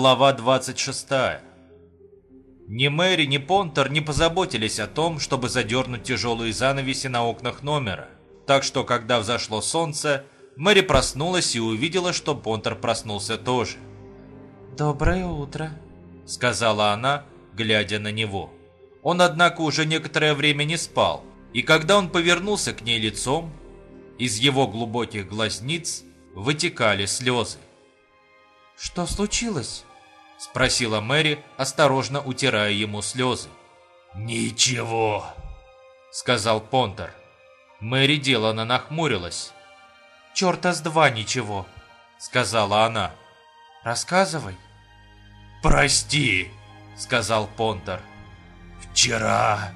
Глава 26. Ни Мэри, ни Понтер не позаботились о том, чтобы задернуть тяжелые занавеси на окнах номера. Так что, когда взошло солнце, Мэри проснулась и увидела, что Понтер проснулся тоже. «Доброе утро», — сказала она, глядя на него. Он, однако, уже некоторое время не спал, и когда он повернулся к ней лицом, из его глубоких глазниц вытекали слезы. «Что случилось?» – спросила Мэри, осторожно утирая ему слезы. «Ничего», – сказал Понтер. Мэри делано нахмурилась. «Черта с два ничего», – сказала она. «Рассказывай». «Прости», – сказал Понтер. «Вчера...»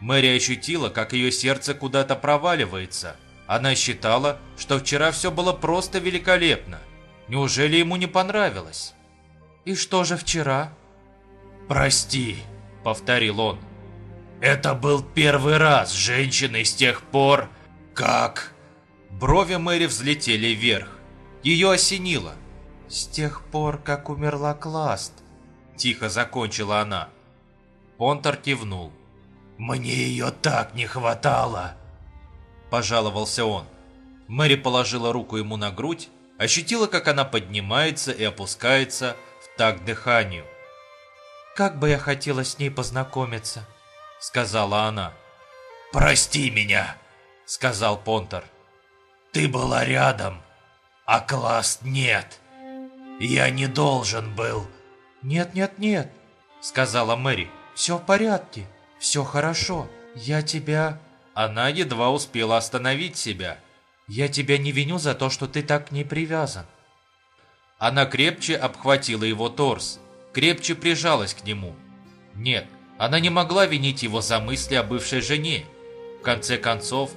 Мэри ощутила, как ее сердце куда-то проваливается. Она считала, что вчера все было просто великолепно. Неужели ему не понравилось? «И что же вчера?» «Прости», — повторил он. «Это был первый раз с женщиной с тех пор, как...» Брови Мэри взлетели вверх. Ее осенило. «С тех пор, как умерла Класт», — тихо закончила она. Понтер кивнул. «Мне ее так не хватало!» Пожаловался он. Мэри положила руку ему на грудь, ощутила, как она поднимается и опускается в такт дыханию. «Как бы я хотела с ней познакомиться», — сказала она. «Прости меня», — сказал Понтер. «Ты была рядом, а Класт нет. Я не должен был...» «Нет-нет-нет», — сказала Мэри. «Все в порядке, все хорошо. Я тебя...» Она едва успела остановить себя. «Я тебя не виню за то, что ты так не привязан». Она крепче обхватила его торс, крепче прижалась к нему. Нет, она не могла винить его за мысли о бывшей жене. В конце концов,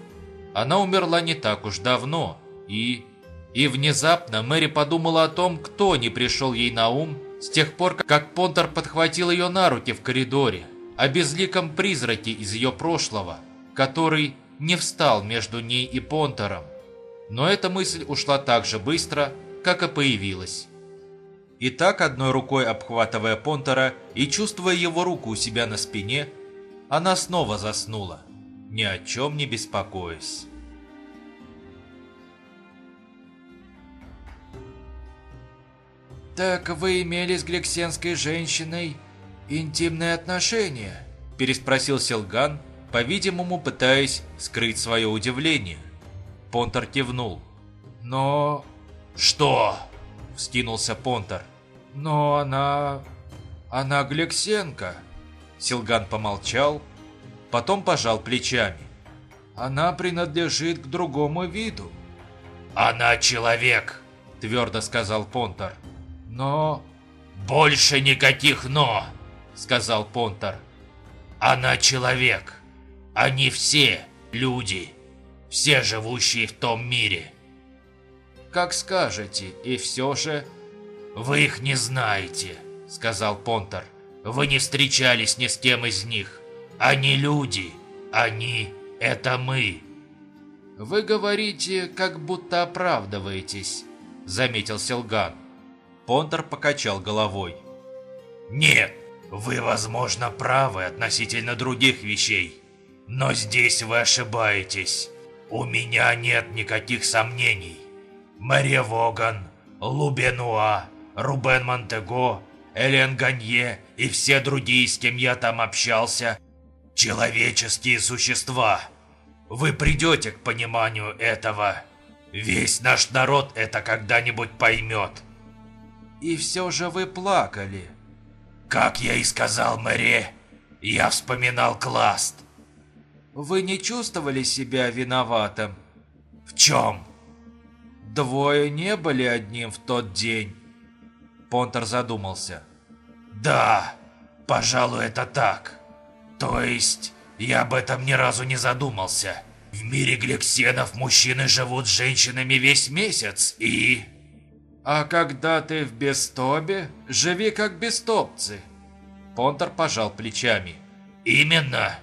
она умерла не так уж давно, и... И внезапно Мэри подумала о том, кто не пришел ей на ум с тех пор, как Понтер подхватил ее на руки в коридоре, о безликом призраке из ее прошлого, который не встал между ней и Понтером. Но эта мысль ушла так же быстро, как и появилась. И так, одной рукой обхватывая Понтера и чувствуя его руку у себя на спине, она снова заснула, ни о чем не беспокоясь. «Так вы имели с гликсенской женщиной интимные отношения?» Переспросил Селган, по-видимому, пытаясь скрыть свое удивление. Понтер кивнул. «Но...» «Что?» – вскинулся Понтер. «Но она... она Глексенко». Силган помолчал, потом пожал плечами. «Она принадлежит к другому виду». «Она человек», – твердо сказал Понтер. «Но...» «Больше никаких «но», – сказал Понтер. «Она человек. Они все люди. Все живущие в том мире». «Как скажете, и все же...» «Вы их не знаете», — сказал Понтер. «Вы не встречались ни с кем из них. Они люди. Они — это мы». «Вы говорите, как будто оправдываетесь», — заметил Селган. Понтер покачал головой. «Нет, вы, возможно, правы относительно других вещей. Но здесь вы ошибаетесь. У меня нет никаких сомнений. Мария Воган, Лубенуа, Рубен Монтего, Элен Ганье и все другие, с кем я там общался, человеческие существа. Вы придете к пониманию этого. Весь наш народ это когда-нибудь поймет. И все же вы плакали. Как я и сказал Мэри, я вспоминал Класт. Вы не чувствовали себя виноватым? В чем? Двое не были одним в тот день. Понтер задумался. Да, пожалуй, это так. То есть, я об этом ни разу не задумался. В мире гликсенов мужчины живут с женщинами весь месяц и... А когда ты в Бестобе, живи как бестопцы. Понтер пожал плечами. Именно.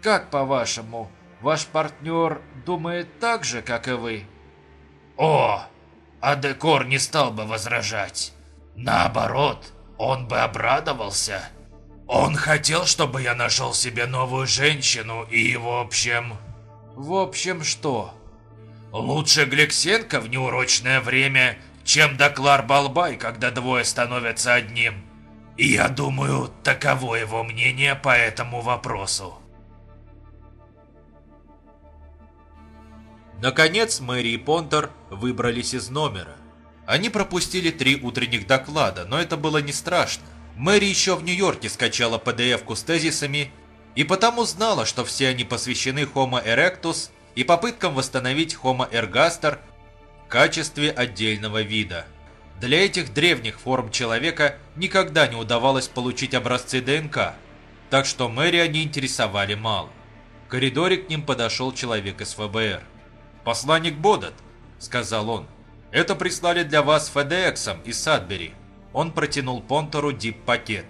Как по-вашему, ваш партнер думает так же, как и вы? О, а Декор не стал бы возражать. Наоборот, он бы обрадовался. Он хотел, чтобы я нашел себе новую женщину и, в общем... В общем, что? Лучше Глексенко в неурочное время, чем Доклар Балбай, когда двое становятся одним. И я думаю, таково его мнение по этому вопросу. Наконец Мэри и Понтер выбрались из номера. Они пропустили три утренних доклада, но это было не страшно. Мэри еще в Нью-Йорке скачала PDF-ку с тезисами и потому знала, что все они посвящены Homo erectus и попыткам восстановить Homo ergaster в качестве отдельного вида. Для этих древних форм человека никогда не удавалось получить образцы ДНК, так что Мэри они интересовали мало. В коридоре к ним подошел человек из ФБР. «Посланник Бодат», — сказал он, — «это прислали для вас ФДЭКсом из Садбери». Он протянул Понтеру дип-пакет.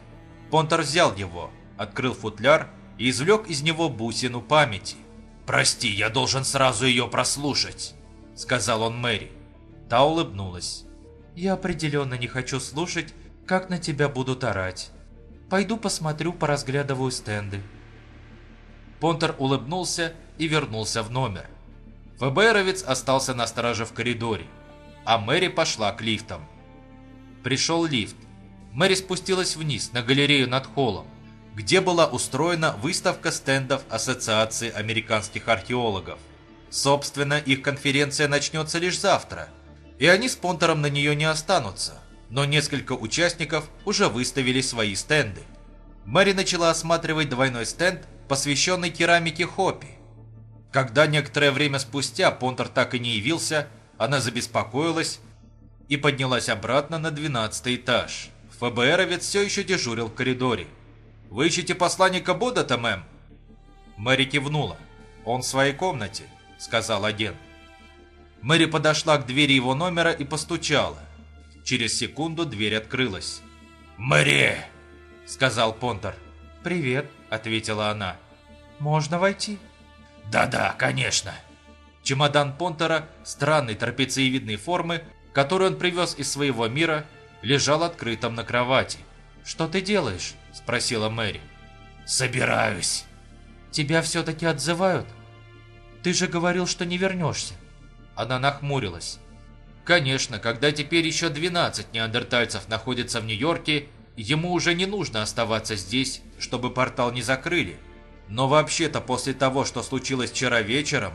Понтер взял его, открыл футляр и извлек из него бусину памяти. «Прости, я должен сразу ее прослушать», — сказал он Мэри. Та улыбнулась. «Я определенно не хочу слушать, как на тебя будут орать. Пойду посмотрю, поразглядываю стенды». Понтер улыбнулся и вернулся в номер. ФБРовец остался на страже в коридоре, а Мэри пошла к лифтам. Пришел лифт. Мэри спустилась вниз, на галерею над холлом, где была устроена выставка стендов Ассоциации американских археологов. Собственно, их конференция начнется лишь завтра, и они с Понтером на нее не останутся, но несколько участников уже выставили свои стенды. Мэри начала осматривать двойной стенд, посвященный керамике Хоппи. Когда некоторое время спустя Понтер так и не явился, она забеспокоилась и поднялась обратно на 12 этаж. ФБРовец все еще дежурил в коридоре. «Вы ищете посланника Бодата, мэм?» Мэри кивнула. «Он в своей комнате», — сказал агент. Мэри подошла к двери его номера и постучала. Через секунду дверь открылась. «Мэри!» — сказал Понтер. «Привет», — ответила она. «Можно войти?» «Да-да, конечно». Чемодан Понтера, странной трапециевидной формы, который он привез из своего мира, лежал открытым на кровати. «Что ты делаешь?» – спросила Мэри. «Собираюсь». «Тебя все-таки отзывают? Ты же говорил, что не вернешься». Она нахмурилась. Конечно, когда теперь еще 12 неандертальцев находятся в Нью-Йорке, ему уже не нужно оставаться здесь, чтобы портал не закрыли. Но вообще-то после того, что случилось вчера вечером...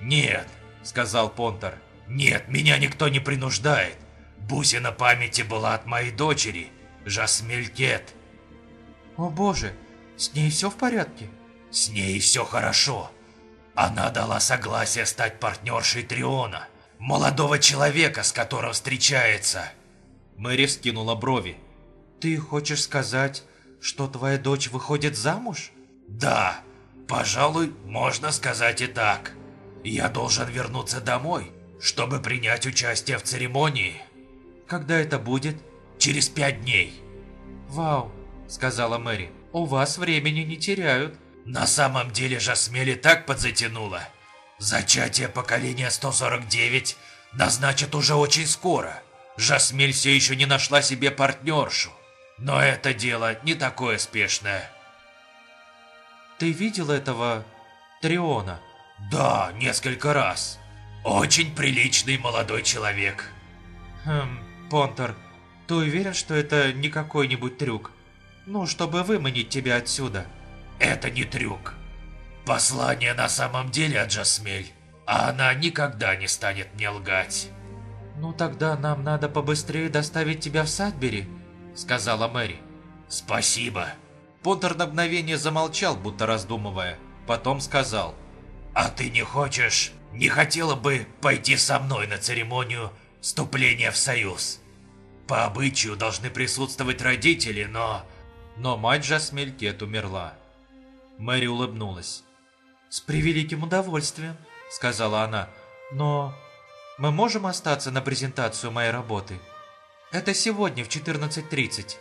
«Нет», — сказал Понтер, нет, меня никто не принуждает. Бусина памяти была от моей дочери, Жасмелькет. О боже, с ней все в порядке? С ней все хорошо. Она дала согласие стать партнершей Триона, молодого человека, с которым встречается. Мэри вскинула брови. Ты хочешь сказать, что твоя дочь выходит замуж? Да, пожалуй, можно сказать и так. Я должен вернуться домой чтобы принять участие в церемонии. Когда это будет? Через пять дней. Вау, сказала Мэри. У вас времени не теряют. На самом деле Жасмели так подзатянуло. Зачатие поколения 149 назначат уже очень скоро. Жасмель все еще не нашла себе партнершу. Но это дело не такое спешное. Ты видел этого Триона? Да, несколько раз. Очень приличный молодой человек. Хм, Понтер, ты уверен, что это не какой-нибудь трюк? Ну, чтобы выманить тебя отсюда. Это не трюк. Послание на самом деле от Джасмель, а она никогда не станет мне лгать. Ну тогда нам надо побыстрее доставить тебя в Садбери, сказала Мэри. Спасибо. Понтер на мгновение замолчал, будто раздумывая, потом сказал. А ты не хочешь не хотела бы пойти со мной на церемонию вступления в союз. По обычаю должны присутствовать родители, но... Но мать Жасмель Кет умерла. Мэри улыбнулась. «С превеликим удовольствием», — сказала она. «Но мы можем остаться на презентацию моей работы? Это сегодня в 14.30.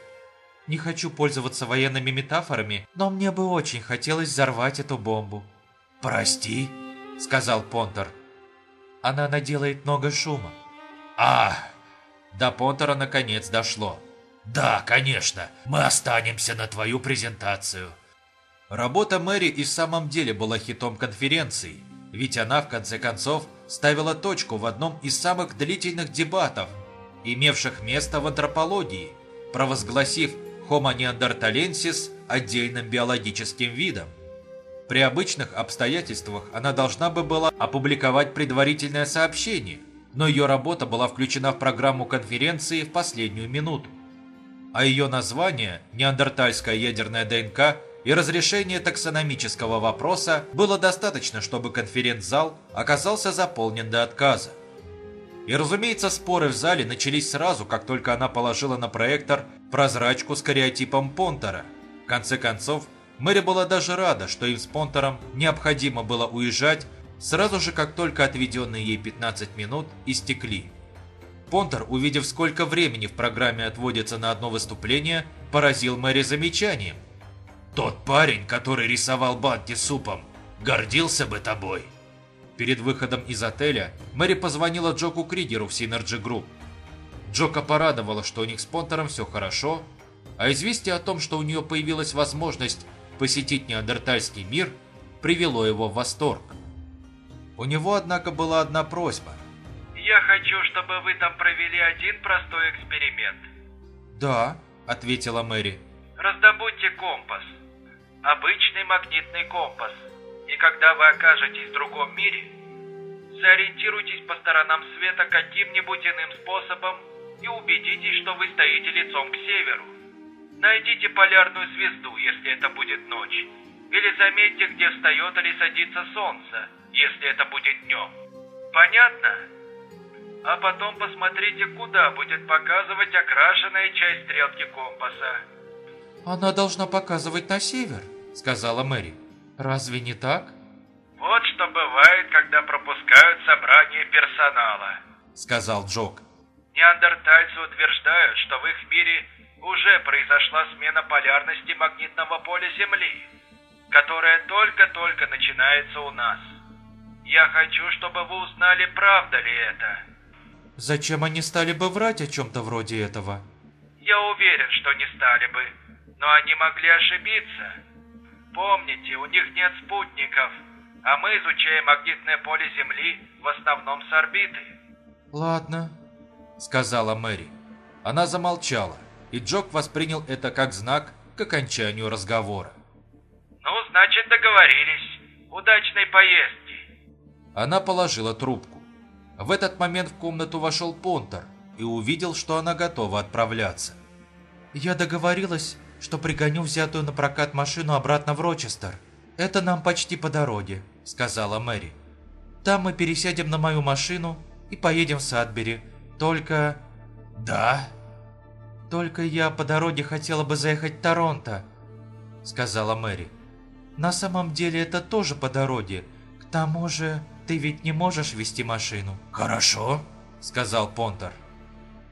Не хочу пользоваться военными метафорами, но мне бы очень хотелось взорвать эту бомбу». «Прости», — сказал Понтер. «Она наделает много шума». «А, До Понтера наконец дошло. «Да, конечно, мы останемся на твою презентацию». Работа Мэри и в самом деле была хитом конференции, ведь она, в конце концов, ставила точку в одном из самых длительных дебатов, имевших место в антропологии, провозгласив Homo neanderthalensis отдельным биологическим видом. При обычных обстоятельствах она должна бы была опубликовать предварительное сообщение, но ее работа была включена в программу конференции в последнюю минуту. А ее название «Неандертальская ядерная ДНК» и разрешение таксономического вопроса было достаточно, чтобы конференц-зал оказался заполнен до отказа. И разумеется, споры в зале начались сразу, как только она положила на проектор прозрачку с кариотипом Понтера. В конце концов, Мэри была даже рада, что им с Понтером необходимо было уезжать сразу же, как только отведенные ей 15 минут истекли. Понтер, увидев, сколько времени в программе отводится на одно выступление, поразил Мэри замечанием. «Тот парень, который рисовал банки супом, гордился бы тобой». Перед выходом из отеля Мэри позвонила Джоку Кригеру в Synergy Group. Джока порадовало, что у них с Понтером все хорошо, а известие о том, что у нее появилась возможность посетить неандертальский мир, привело его в восторг. У него, однако, была одна просьба. «Я хочу, чтобы вы там провели один простой эксперимент». «Да», — ответила Мэри. «Раздобудьте компас. Обычный магнитный компас. И когда вы окажетесь в другом мире, сориентируйтесь по сторонам света каким-нибудь иным способом и убедитесь, что вы стоите лицом к северу. Найдите полярную звезду, если это будет ночь. Или заметьте, где встает или садится солнце, если это будет днем. Понятно? А потом посмотрите, куда будет показывать окрашенная часть стрелки компаса. «Она должна показывать на север», — сказала Мэри. «Разве не так?» «Вот что бывает, когда пропускают собрание персонала», — сказал Джок. «Неандертальцы утверждают, что в их мире уже произошла смена полярности магнитного поля Земли, которая только-только начинается у нас. Я хочу, чтобы вы узнали, правда ли это». «Зачем они стали бы врать о чем-то вроде этого?» «Я уверен, что не стали бы, но они могли ошибиться. Помните, у них нет спутников, а мы изучаем магнитное поле Земли в основном с орбиты». «Ладно», — сказала Мэри. Она замолчала и Джок воспринял это как знак к окончанию разговора. «Ну, значит, договорились. Удачной поездки!» Она положила трубку. В этот момент в комнату вошел Понтер и увидел, что она готова отправляться. «Я договорилась, что пригоню взятую на прокат машину обратно в Рочестер. Это нам почти по дороге», — сказала Мэри. «Там мы пересядем на мою машину и поедем в Садбери. Только...» «Да?» «Только я по дороге хотела бы заехать в Торонто», — сказала Мэри. «На самом деле это тоже по дороге. К тому же ты ведь не можешь вести машину». «Хорошо», — сказал Понтер.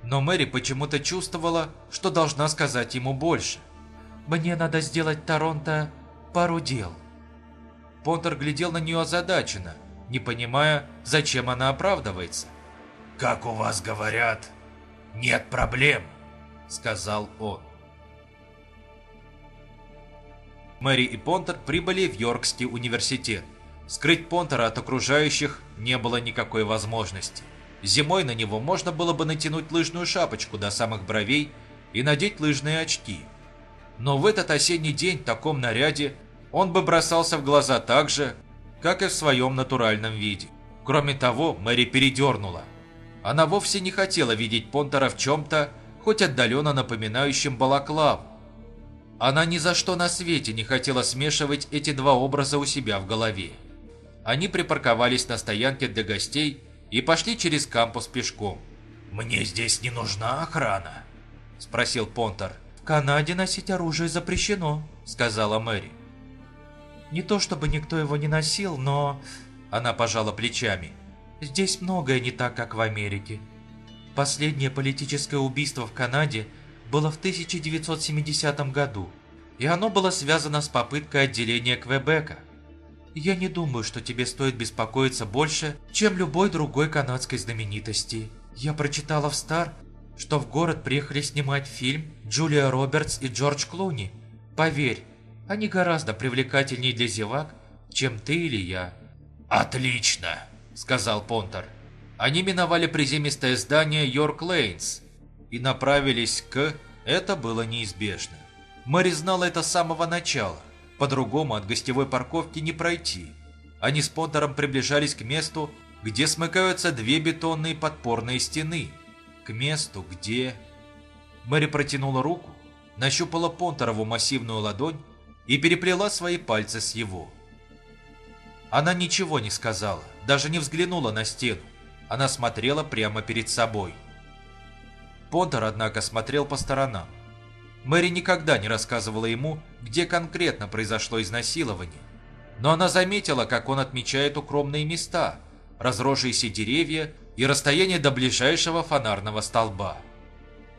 Но Мэри почему-то чувствовала, что должна сказать ему больше. «Мне надо сделать Торонто пару дел». Понтер глядел на нее озадаченно, не понимая, зачем она оправдывается. «Как у вас говорят, нет проблем», — сказал он. Мэри и Понтер прибыли в Йоркский университет. Скрыть Понтера от окружающих не было никакой возможности. Зимой на него можно было бы натянуть лыжную шапочку до самых бровей и надеть лыжные очки. Но в этот осенний день в таком наряде он бы бросался в глаза так же, как и в своем натуральном виде. Кроме того, Мэри передернула. Она вовсе не хотела видеть Понтера в чем-то, хоть отдаленно напоминающим балаклаву. Она ни за что на свете не хотела смешивать эти два образа у себя в голове. Они припарковались на стоянке для гостей и пошли через кампус пешком. «Мне здесь не нужна охрана?» – спросил Понтер. «В Канаде носить оружие запрещено», – сказала Мэри. «Не то чтобы никто его не носил, но...» Она пожала плечами. «Здесь многое не так, как в Америке. Последнее политическое убийство в Канаде было в 1970 году, и оно было связано с попыткой отделения Квебека. Я не думаю, что тебе стоит беспокоиться больше, чем любой другой канадской знаменитости. Я прочитала в Стар, что в город приехали снимать фильм Джулия Робертс и Джордж Клуни. Поверь, они гораздо привлекательнее для зевак, чем ты или я». «Отлично», — сказал Понтер. Они миновали приземистое здание Йорк Лейнс и направились к... Это было неизбежно. Мэри знала это с самого начала. По-другому от гостевой парковки не пройти. Они с Понтером приближались к месту, где смыкаются две бетонные подпорные стены. К месту, где... Мэри протянула руку, нащупала Понтерову массивную ладонь и переплела свои пальцы с его. Она ничего не сказала, даже не взглянула на стену. Она смотрела прямо перед собой. Понтер, однако, смотрел по сторонам. Мэри никогда не рассказывала ему, где конкретно произошло изнасилование. Но она заметила, как он отмечает укромные места, разросшиеся деревья и расстояние до ближайшего фонарного столба.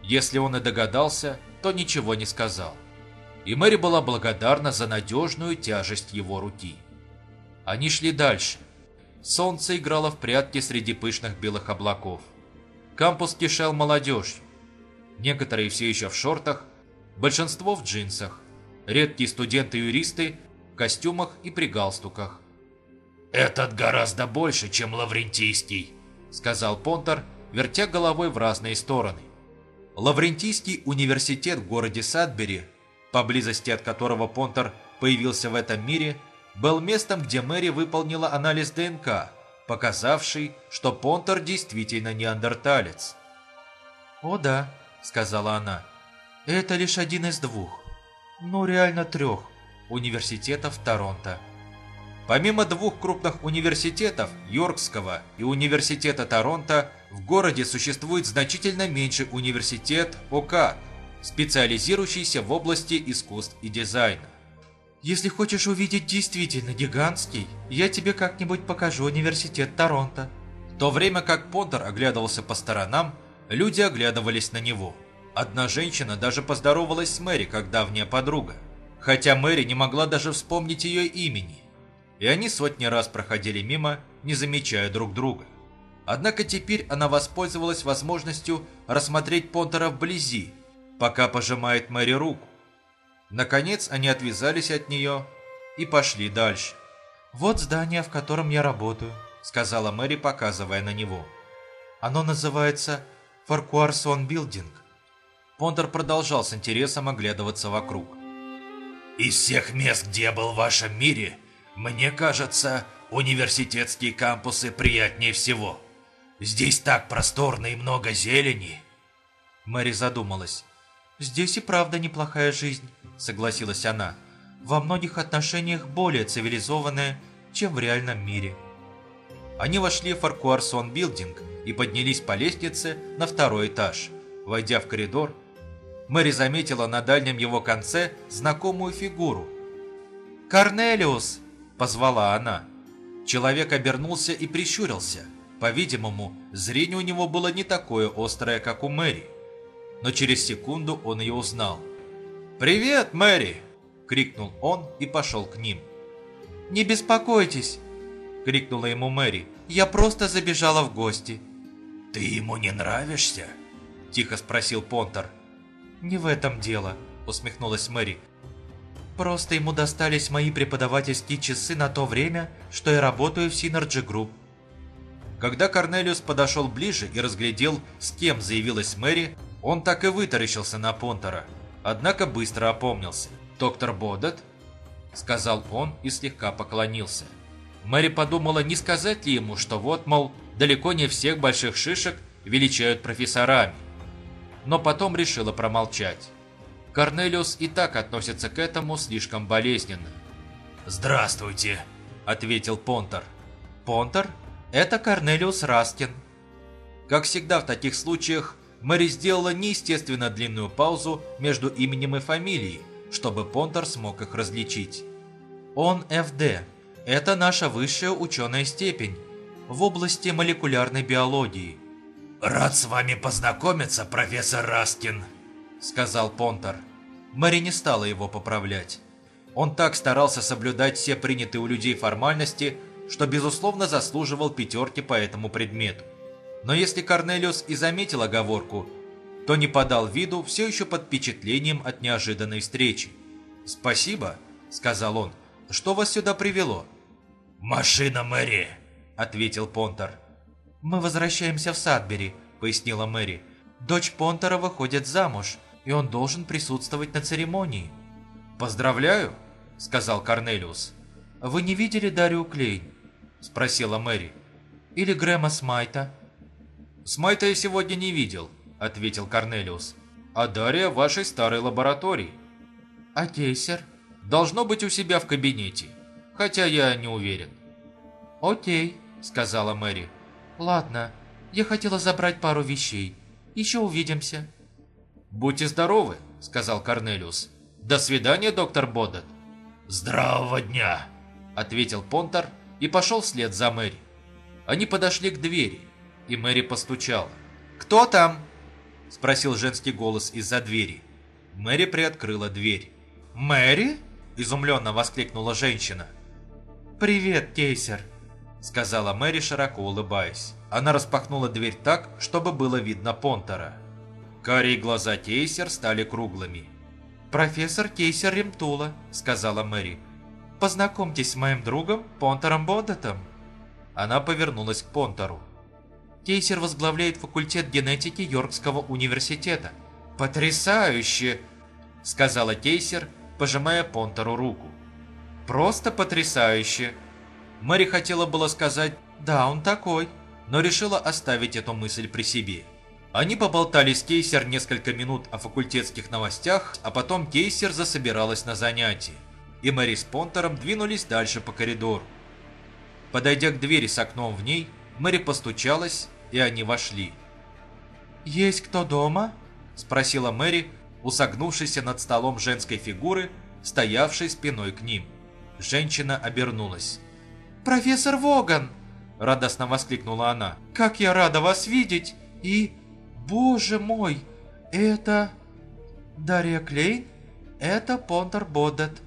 Если он и догадался, то ничего не сказал. И Мэри была благодарна за надежную тяжесть его руки. Они шли дальше. Солнце играло в прятки среди пышных белых облаков. Кампус кишел молодежью. Некоторые все еще в шортах, большинство в джинсах. Редкие студенты-юристы в костюмах и при галстуках. «Этот гораздо больше, чем Лаврентийский», — сказал Понтер, вертя головой в разные стороны. Лаврентийский университет в городе Садбери, поблизости от которого Понтер появился в этом мире, был местом, где Мэри выполнила анализ ДНК, показавший, что Понтер действительно неандерталец. «О да», — сказала она, — «это лишь один из двух, ну реально трех, университетов Торонто». Помимо двух крупных университетов, Йоркского и Университета Торонто, в городе существует значительно меньший университет ОКАД, специализирующийся в области искусств и дизайна. Если хочешь увидеть действительно гигантский, я тебе как-нибудь покажу университет Торонто. В то время как Понтер оглядывался по сторонам, люди оглядывались на него. Одна женщина даже поздоровалась с Мэри, как давняя подруга. Хотя Мэри не могла даже вспомнить ее имени. И они сотни раз проходили мимо, не замечая друг друга. Однако теперь она воспользовалась возможностью рассмотреть Понтера вблизи, пока пожимает Мэри руку. Наконец они отвязались от нее и пошли дальше. «Вот здание, в котором я работаю», — сказала Мэри, показывая на него. «Оно называется Фаркуарсон Билдинг». Понтер продолжал с интересом оглядываться вокруг. «Из всех мест, где я был в вашем мире, мне кажется, университетские кампусы приятнее всего. Здесь так просторно и много зелени». Мэри задумалась. «Здесь и правда неплохая жизнь», — согласилась она. «Во многих отношениях более цивилизованная, чем в реальном мире». Они вошли в Фаркуарсон Билдинг и поднялись по лестнице на второй этаж. Войдя в коридор, Мэри заметила на дальнем его конце знакомую фигуру. «Корнелиус!» – позвала она. Человек обернулся и прищурился. По-видимому, зрение у него было не такое острое, как у Мэри но через секунду он ее узнал. «Привет, Мэри!» – крикнул он и пошел к ним. «Не беспокойтесь!» – крикнула ему Мэри. «Я просто забежала в гости». «Ты ему не нравишься?» – тихо спросил Понтер. «Не в этом дело», – усмехнулась Мэри. «Просто ему достались мои преподавательские часы на то время, что я работаю в Synergy Group». Когда Корнелиус подошел ближе и разглядел, с кем заявилась Мэри, он так и вытаращился на Понтера, однако быстро опомнился. «Доктор Бодет?» – сказал он и слегка поклонился. Мэри подумала, не сказать ли ему, что вот, мол, далеко не всех больших шишек величают профессорами. Но потом решила промолчать. Корнелиус и так относится к этому слишком болезненно. «Здравствуйте», — ответил Понтер. «Понтер? Это Корнелиус Раскин». Как всегда в таких случаях, Мэри сделала неестественно длинную паузу между именем и фамилией, чтобы Понтер смог их различить. Он ФД. Это наша высшая ученая степень в области молекулярной биологии. «Рад с вами познакомиться, профессор Раскин», — сказал Понтер. Мэри не стала его поправлять. Он так старался соблюдать все принятые у людей формальности, что, безусловно, заслуживал пятерки по этому предмету. Но если Корнелиус и заметил оговорку, Тони подал виду все еще под впечатлением от неожиданной встречи. «Спасибо», — сказал он. «Что вас сюда привело?» «Машина Мэри», — ответил Понтер. «Мы возвращаемся в Садбери», — пояснила Мэри. «Дочь Понтера выходит замуж, и он должен присутствовать на церемонии». «Поздравляю», — сказал Корнелиус. «Вы не видели Дарью Клейн?» — спросила Мэри. «Или Грэма Смайта?» «Смайта я сегодня не видел», — ответил Корнелиус. «А Дарья в вашей старой лаборатории». «А Кейсер?» «Должно быть у себя в кабинете, хотя я не уверен». «Окей», — сказала Мэри. «Ладно, я хотела забрать пару вещей. Еще увидимся». «Будьте здоровы», — сказал Корнелиус. «До свидания, доктор Боддет». «Здравого дня», — ответил Понтер и пошел вслед за Мэри. Они подошли к двери, и Мэри постучала. «Кто там?» – спросил женский голос из-за двери. Мэри приоткрыла дверь. «Мэри?» – изумленно воскликнула женщина. «Привет, Кейсер», – сказала Мэри, широко улыбаясь. Она распахнула дверь так, чтобы было видно Понтера. Карие глаза Кейсер стали круглыми. «Профессор Кейсер Ремтула», — сказала Мэри. «Познакомьтесь с моим другом Понтером Боддетом». Она повернулась к Понтеру. Кейсер возглавляет факультет генетики Йоркского университета. «Потрясающе!» — сказала Кейсер, пожимая Понтеру руку. «Просто потрясающе!» Мэри хотела было сказать «да, он такой», но решила оставить эту мысль при себе. Они поболтали с Кейсер несколько минут о факультетских новостях, а потом Кейсер засобиралась на занятие, и Мэри с Понтером двинулись дальше по коридору. Подойдя к двери с окном в ней, Мэри постучалась, и они вошли. «Есть кто дома?» – спросила Мэри, усогнувшись над столом женской фигуры, стоявшей спиной к ним. Женщина обернулась. «Профессор Воган!» – радостно воскликнула она. «Как я рада вас видеть! И Боже мой, это... Дарья Клейн? Это Понтер Боддет.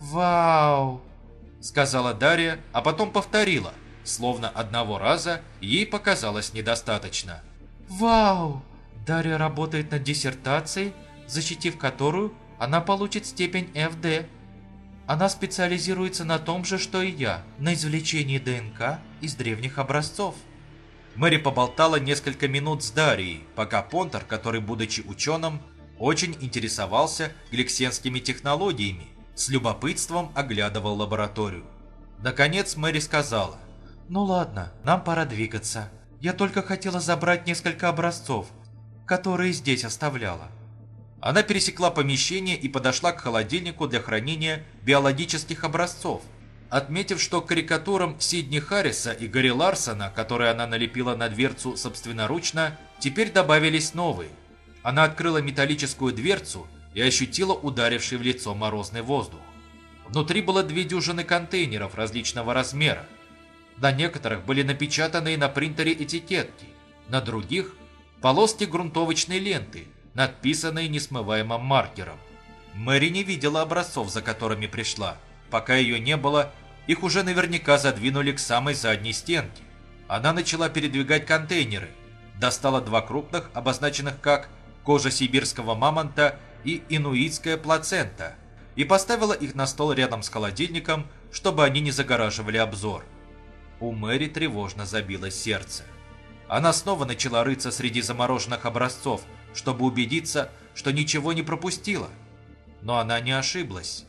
Вау! Сказала Дарья, а потом повторила, словно одного раза ей показалось недостаточно. Вау! Дарья работает над диссертацией, защитив которую она получит степень ФД. Она специализируется на том же, что и я, на извлечении ДНК из древних образцов. Мэри поболтала несколько минут с Дарией, пока Понтер, который, будучи ученым, очень интересовался гликсенскими технологиями, с любопытством оглядывал лабораторию. Наконец Мэри сказала, «Ну ладно, нам пора двигаться. Я только хотела забрать несколько образцов, которые здесь оставляла». Она пересекла помещение и подошла к холодильнику для хранения биологических образцов, отметив, что карикатурам Сидни Харриса и Гарри Ларсона, которые она налепила на дверцу собственноручно, теперь добавились новые. Она открыла металлическую дверцу и ощутила ударивший в лицо морозный воздух. Внутри было две дюжины контейнеров различного размера. На некоторых были напечатанные на принтере этикетки, на других – полоски грунтовочной ленты, надписанные несмываемым маркером. Мэри не видела образцов, за которыми пришла, пока ее не было их уже наверняка задвинули к самой задней стенке. Она начала передвигать контейнеры, достала два крупных, обозначенных как кожа сибирского мамонта и инуитская плацента, и поставила их на стол рядом с холодильником, чтобы они не загораживали обзор. У Мэри тревожно забилось сердце. Она снова начала рыться среди замороженных образцов, чтобы убедиться, что ничего не пропустила. Но она не ошиблась.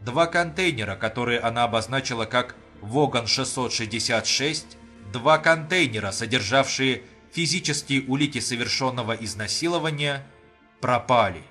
Два контейнера, которые она обозначила как «Воган-666», два контейнера, содержавшие физические улики совершенного изнасилования, пропали.